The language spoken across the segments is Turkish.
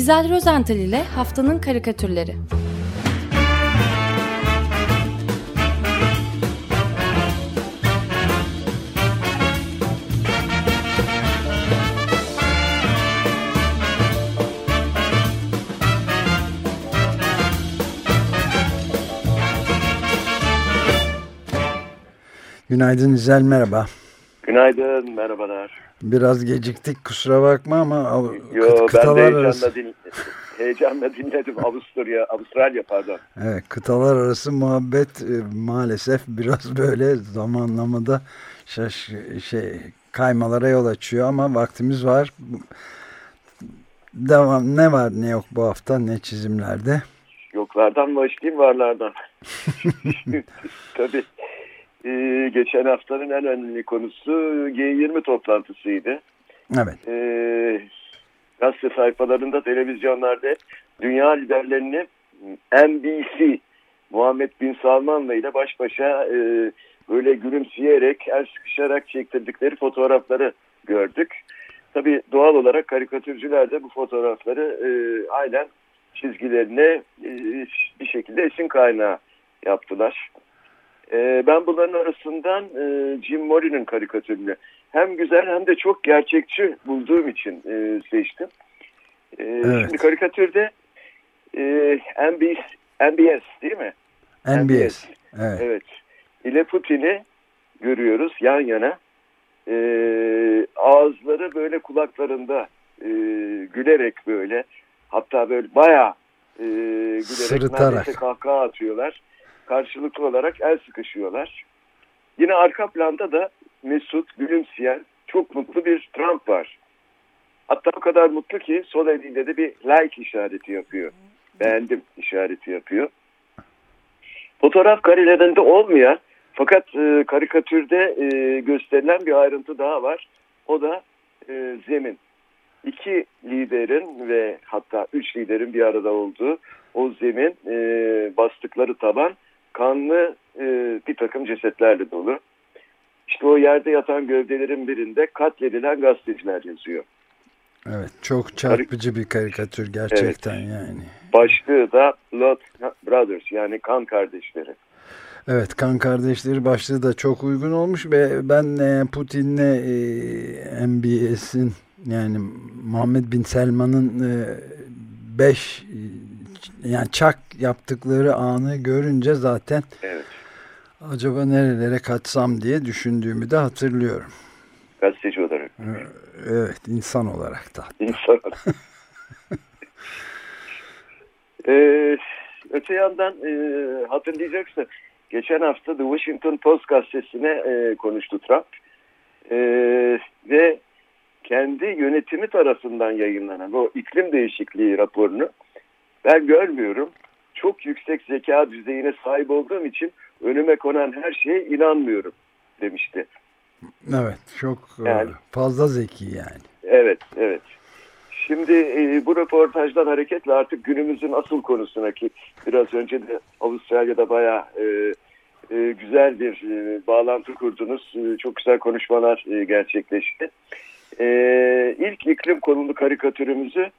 İzel Rozental ile Haftanın Karikatürleri Günaydın İzel merhaba. Günaydın merhabalar. Biraz geciktik kusura bakma ama Yo, ben de heyecanla, arası... din, heyecanla dinledim Avusturya, Avustralya pardon. Evet kıtalar arası muhabbet e, maalesef biraz böyle zamanlamada şaş, şey kaymalara yol açıyor ama vaktimiz var. Devam ne var ne yok bu hafta ne çizimlerde? Yoklardan başlayayım varlardan. Tabii ee, geçen haftanın en önemli konusu G20 toplantısıydı. Evet. Ee, gazete sayfalarında, televizyonlarda dünya liderlerini NBC Muhammed Bin Salman'la ile baş başa e, böyle gülümseyerek, el sıkışarak çektirdikleri fotoğrafları gördük. Tabii doğal olarak karikatürcüler de bu fotoğrafları e, aynen çizgilerine e, bir şekilde esin kaynağı yaptılar. E, ben bunların arasından e, Jim Morrison karikatürünü hem güzel hem de çok gerçekçi bulduğum için e, seçtim. E, evet. Şimdi karikatürde e, MBS, MBS değil mi? MBS. MBS. Evet. evet. İle Putin'i görüyoruz yan yana. E, ağızları böyle kulaklarında e, gülerek böyle hatta böyle bayağı e, gülerek Sırıtarak. neredeyse kahkaha atıyorlar karşılıklı olarak el sıkışıyorlar. Yine arka planda da Mesut gülümseyen çok mutlu bir Trump var. Hatta o kadar mutlu ki sol eliyle de bir like işareti yapıyor. Beğendim işareti yapıyor. Fotoğraf karelerinde olmayan fakat e, karikatürde e, gösterilen bir ayrıntı daha var. O da e, zemin. İki liderin ve hatta üç liderin bir arada olduğu o zemin e, bastıkları taban kanlı e, bir takım cesetlerle dolu. İşte o yerde yatan gövdelerin birinde katledilen gazeteciler yazıyor. Evet çok çarpıcı bir karikatür gerçekten evet. yani. Başlığı da Blood Brothers yani kan kardeşleri. Evet kan kardeşleri başlığı da çok uygun olmuş ve ben e, Putin'le e, MBS'in yani Muhammed Bin Selman'ın 5 e, yani çak yaptıkları anı görünce zaten evet. acaba nerelere kaçsam diye düşündüğümü de hatırlıyorum. Gazeteci olarak. Evet insan olarak da. İnsan olarak. ee, öte yandan e, hatırlayacaksın geçen hafta The Washington Post gazetesine e, konuştu Trump. E, ve kendi yönetimi tarafından yayınlanan o iklim değişikliği raporunu ben görmüyorum. Çok yüksek zeka düzeyine sahip olduğum için önüme konan her şeye inanmıyorum demişti. Evet çok e, yani, fazla zeki yani. Evet evet. Şimdi e, bu röportajdan hareketle artık günümüzün asıl konusuna ki biraz önce de Avustralya'da bayağı e, e, güzel bir e, bağlantı kurdunuz. E, çok güzel konuşmalar e, gerçekleşti. E, ilk iklim konulu karikatürümüzü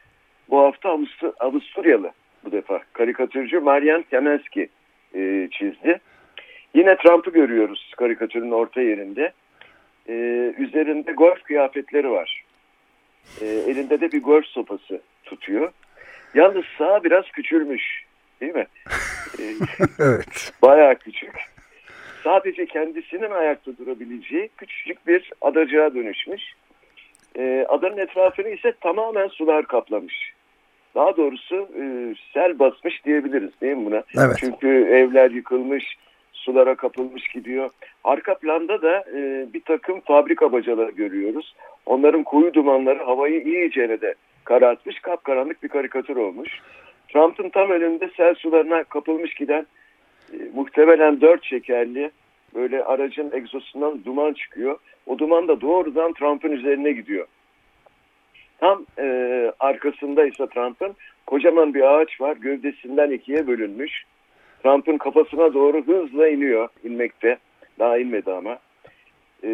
bu hafta Avusturyalı bu defa karikatürcü Marian Temenski e, çizdi. Yine Trump'ı görüyoruz karikatürün orta yerinde. E, üzerinde golf kıyafetleri var. E, elinde de bir golf sopası tutuyor. Yalnız sağ biraz küçülmüş değil mi? E, evet. Bayağı küçük. Sadece kendisinin ayakta durabileceği küçücük bir adacığa dönüşmüş. E, adanın etrafını ise tamamen sular kaplamış. Daha doğrusu e, sel basmış diyebiliriz değil mi buna? Evet. Çünkü evler yıkılmış, sulara kapılmış gidiyor. Arka planda da e, bir takım fabrika bacaları görüyoruz. Onların koyu dumanları havayı iyice de karartmış, kapkaranlık bir karikatür olmuş. Trump'ın tam önünde sel sularına kapılmış giden e, muhtemelen dört şekerli böyle aracın egzosundan duman çıkıyor. O duman da doğrudan Trump'ın üzerine gidiyor. Tam e, arkasında ise Trump'ın kocaman bir ağaç var. Gövdesinden ikiye bölünmüş. Trump'ın kafasına doğru hızla iniyor. inmekte. Daha inmedi ama. E,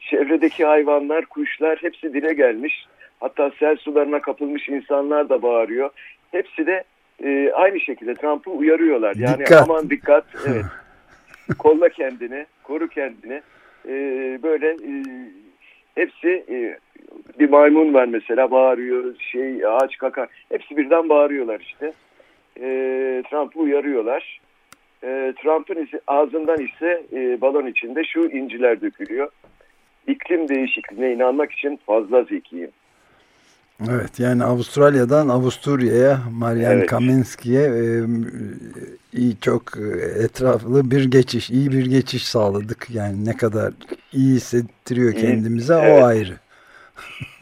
çevredeki hayvanlar, kuşlar hepsi dile gelmiş. Hatta sel sularına kapılmış insanlar da bağırıyor. Hepsi de e, aynı şekilde Trump'ı uyarıyorlar. Yani dikkat. aman dikkat, evet. kolla kendini, koru kendini. E, böyle e, hepsi e, bir maymun var mesela bağırıyor, şey ağaç kakar. Hepsi birden bağırıyorlar işte. E, Trump'ı uyarıyorlar. E, Trump'ın ağzından ise e, balon içinde şu inciler dökülüyor. İklim değişikliğine inanmak için fazla zekiyim. Evet yani Avustralya'dan Avusturya'ya Marian evet. Kaminski'ye e, iyi çok etraflı bir geçiş, iyi bir geçiş sağladık. Yani ne kadar iyi hissettiriyor kendimize evet. o ayrı.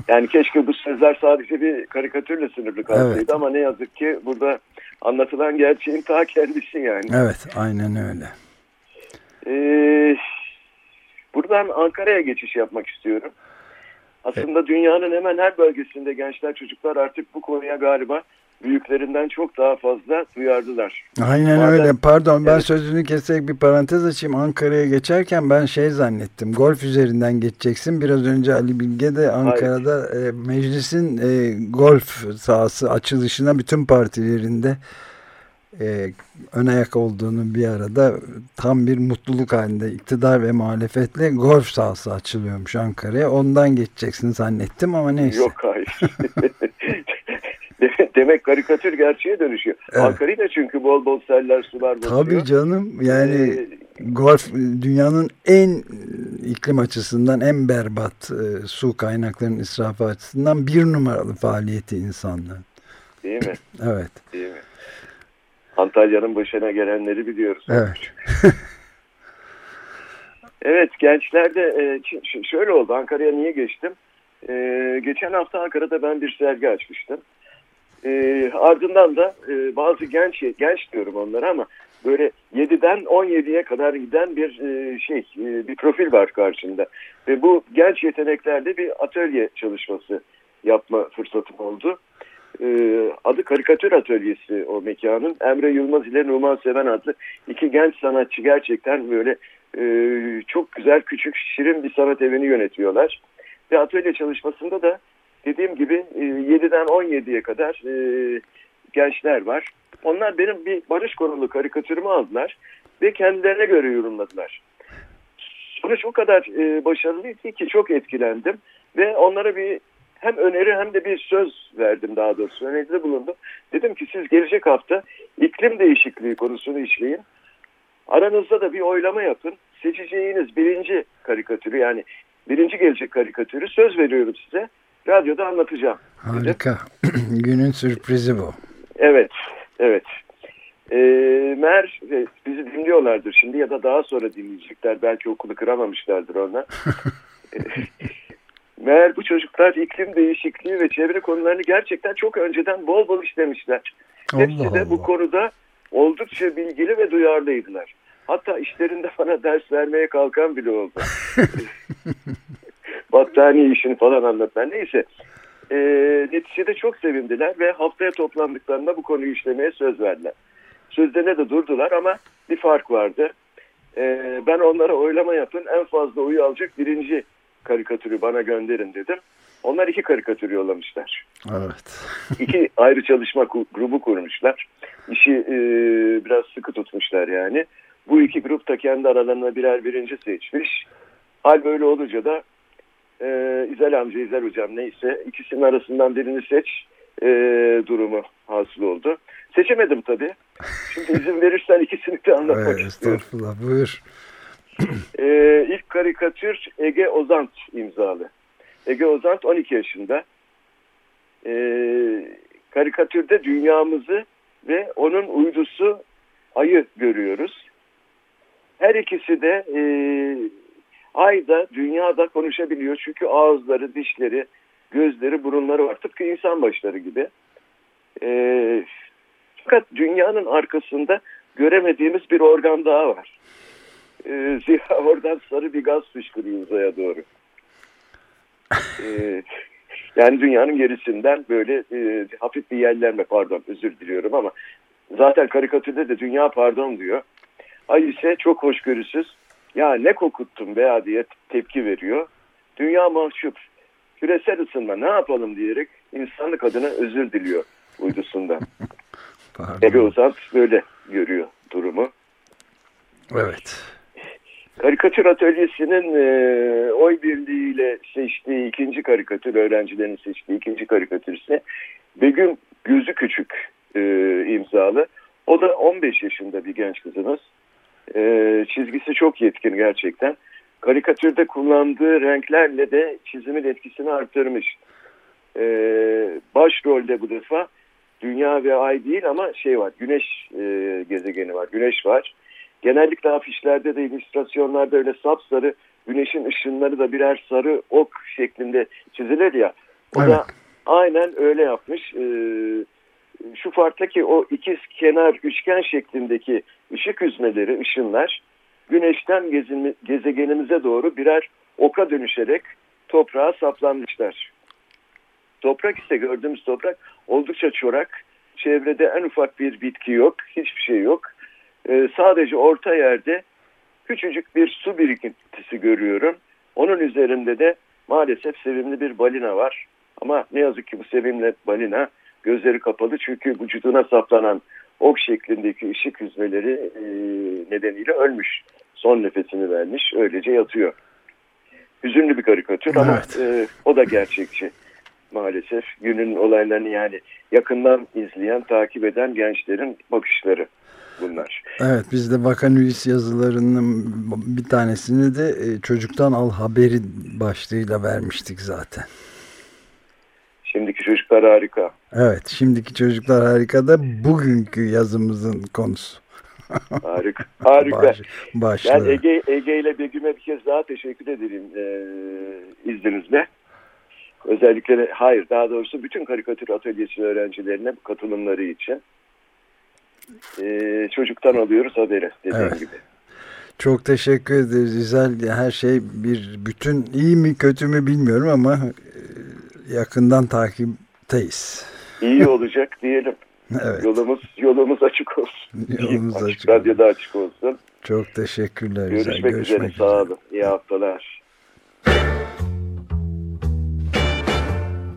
Yani keşke bu sözler sadece bir karikatürle sınırlı kalsaydı evet. ama ne yazık ki burada anlatılan gerçeğin ta kendisi yani. Evet aynen öyle. Ee, buradan Ankara'ya geçiş yapmak istiyorum. Aslında evet. dünyanın hemen her bölgesinde gençler çocuklar artık bu konuya galiba büyüklerinden çok daha fazla duyardılar. Aynen Madem, öyle. Pardon ben evet. sözünü keserek bir parantez açayım. Ankara'ya geçerken ben şey zannettim. Golf üzerinden geçeceksin. Biraz önce Ali Bilge de Ankara'da e, meclisin e, golf sahası açılışına bütün partilerinde e, ön ayak olduğunu bir arada tam bir mutluluk halinde iktidar ve muhalefetle golf sahası açılıyormuş Ankara'ya. Ondan geçeceksin zannettim ama neyse. Yok hayır. Demek karikatür gerçeğe dönüşüyor. Evet. Ankara'yı da çünkü bol bol seller sular basıyor. Tabii canım yani ee, golf dünyanın en iklim açısından en berbat e, su kaynaklarının israfı açısından bir numaralı faaliyeti insanlığın. Değil mi? evet. Değil mi? Antalya'nın başına gelenleri biliyoruz. Evet. evet gençlerde e, şöyle oldu Ankara'ya niye geçtim? E, geçen hafta Ankara'da ben bir sergi açmıştım. E, ardından da e, bazı genç, genç diyorum onlara ama böyle 7'den 17'ye kadar giden bir e, şey, e, bir profil var karşında. Ve bu genç yeteneklerde bir atölye çalışması yapma fırsatım oldu. E, adı Karikatür Atölyesi o mekanın. Emre Yılmaz ile Numan Seven adlı iki genç sanatçı gerçekten böyle e, çok güzel, küçük, şirin bir sanat evini yönetiyorlar. Ve atölye çalışmasında da dediğim gibi e, 7'den 17'ye kadar e, gençler var. Onlar benim bir barış konulu karikatürümü aldılar ve kendilerine göre yorumladılar. Sonuç o kadar e, başarılıydı ki çok etkilendim ve onlara bir hem öneri hem de bir söz verdim daha doğrusu. Öneride bulundum. Dedim ki siz gelecek hafta iklim değişikliği konusunu işleyin. Aranızda da bir oylama yapın. Seçeceğiniz birinci karikatürü yani birinci gelecek karikatürü söz veriyorum size. Radyoda anlatacağım. Harika. Günün sürprizi bu. Evet. Evet. E, Mer bizi dinliyorlardır şimdi ya da daha sonra dinleyecekler. Belki okulu kıramamışlardır ona. Meğer bu çocuklar iklim değişikliği ve çevre konularını gerçekten çok önceden bol bol işlemişler. Allah Hepsi de Allah. bu konuda oldukça bilgili ve duyarlıydılar. Hatta işlerinde bana ders vermeye kalkan bile oldu. Battaniye işini falan anlatlar. Neyse. E, neticede çok sevindiler ve haftaya toplandıklarında bu konuyu işlemeye söz verdiler. Sözlerine de durdular ama bir fark vardı. E, ben onlara oylama yapın en fazla oyu alacak birinci karikatürü bana gönderin dedim. Onlar iki karikatür yollamışlar. Evet. İki ayrı çalışma grubu kurmuşlar. İşi e, biraz sıkı tutmuşlar yani. Bu iki grup da kendi aralarına birer birinci seçmiş. Hal böyle olunca da e, İzel amca, İzel hocam neyse ikisinin arasından birini seç e, durumu hasıl oldu. Seçemedim tabii. Şimdi izin verirsen ikisini de anlatmak evet, istiyorum. Estağfurullah buyur. Ee, ilk karikatür Ege Ozant imzalı. Ege Ozant 12 yaşında. Ee, karikatürde dünyamızı ve onun uydusu ayı görüyoruz. Her ikisi de e, ayda dünyada konuşabiliyor. Çünkü ağızları, dişleri, gözleri, burunları var. Tıpkı insan başları gibi. E, fakat dünyanın arkasında göremediğimiz bir organ daha var. E, zira oradan sarı bir gaz fışkırıyor uzaya doğru. E, yani dünyanın gerisinden böyle e, hafif bir yerlenme pardon özür diliyorum ama zaten karikatürde de dünya pardon diyor. Ay ise çok hoşgörüsüz, ya ne kokuttum veya diye tepki veriyor. Dünya mahcup. Küresel ısınma ne yapalım diyerek insanlık adına özür diliyor uydusunda. Ege Ozant böyle görüyor durumu. Evet. Karikatür atölyesinin e, oy birliğiyle seçtiği ikinci karikatür, öğrencilerin seçtiği ikinci karikatür ise Begüm Gözü Küçük e, imzalı. O da 15 yaşında bir genç kızımız. E, çizgisi çok yetkin gerçekten. Karikatürde kullandığı renklerle de çizimin etkisini arttırmış. E, başrolde bu defa Dünya ve Ay değil ama şey var, Güneş e, gezegeni var, Güneş var. Genellikle afişlerde de illüstrasyonlarda öyle sapsarı güneşin ışınları da birer sarı ok şeklinde çizilir ya. O evet. da aynen öyle yapmış. Ee, şu farklı ki o ikiz kenar üçgen şeklindeki ışık hüzmeleri, ışınlar güneşten gezin, gezegenimize doğru birer oka dönüşerek toprağa saplanmışlar. Toprak ise gördüğümüz toprak oldukça çorak. Çevrede en ufak bir bitki yok, hiçbir şey yok e, sadece orta yerde küçücük bir su birikintisi görüyorum. Onun üzerinde de maalesef sevimli bir balina var. Ama ne yazık ki bu sevimli balina gözleri kapalı çünkü vücuduna saplanan ok şeklindeki ışık hüzmeleri e, nedeniyle ölmüş. Son nefesini vermiş. Öylece yatıyor. Hüzünlü bir karikatür ama e, o da gerçekçi maalesef. Günün olaylarını yani yakından izleyen, takip eden gençlerin bakışları bunlar. Evet biz de Bakan Üyesi yazılarının bir tanesini de e, çocuktan al haberi başlığıyla vermiştik zaten. Şimdiki çocuklar harika. Evet şimdiki çocuklar harika da bugünkü yazımızın konusu. harika. Harika. Baş, ben Ege, Ege ile Begüm'e bir kez daha teşekkür ederim e, izninizle. Özellikle hayır daha doğrusu bütün karikatür atölyesi öğrencilerine katılımları için e, çocuktan alıyoruz haberi dediğim evet. gibi. Çok teşekkür ederiz İzel. Her şey bir bütün iyi mi kötü mü bilmiyorum ama e, yakından takipteyiz. İyi olacak diyelim. evet. Yolumuz yolumuz açık olsun. Yolumuz açık, açık radyoda açık olsun. Çok teşekkürler. Görüşmek, üzere. Görüşmek üzere. Sağ olun. İyi haftalar.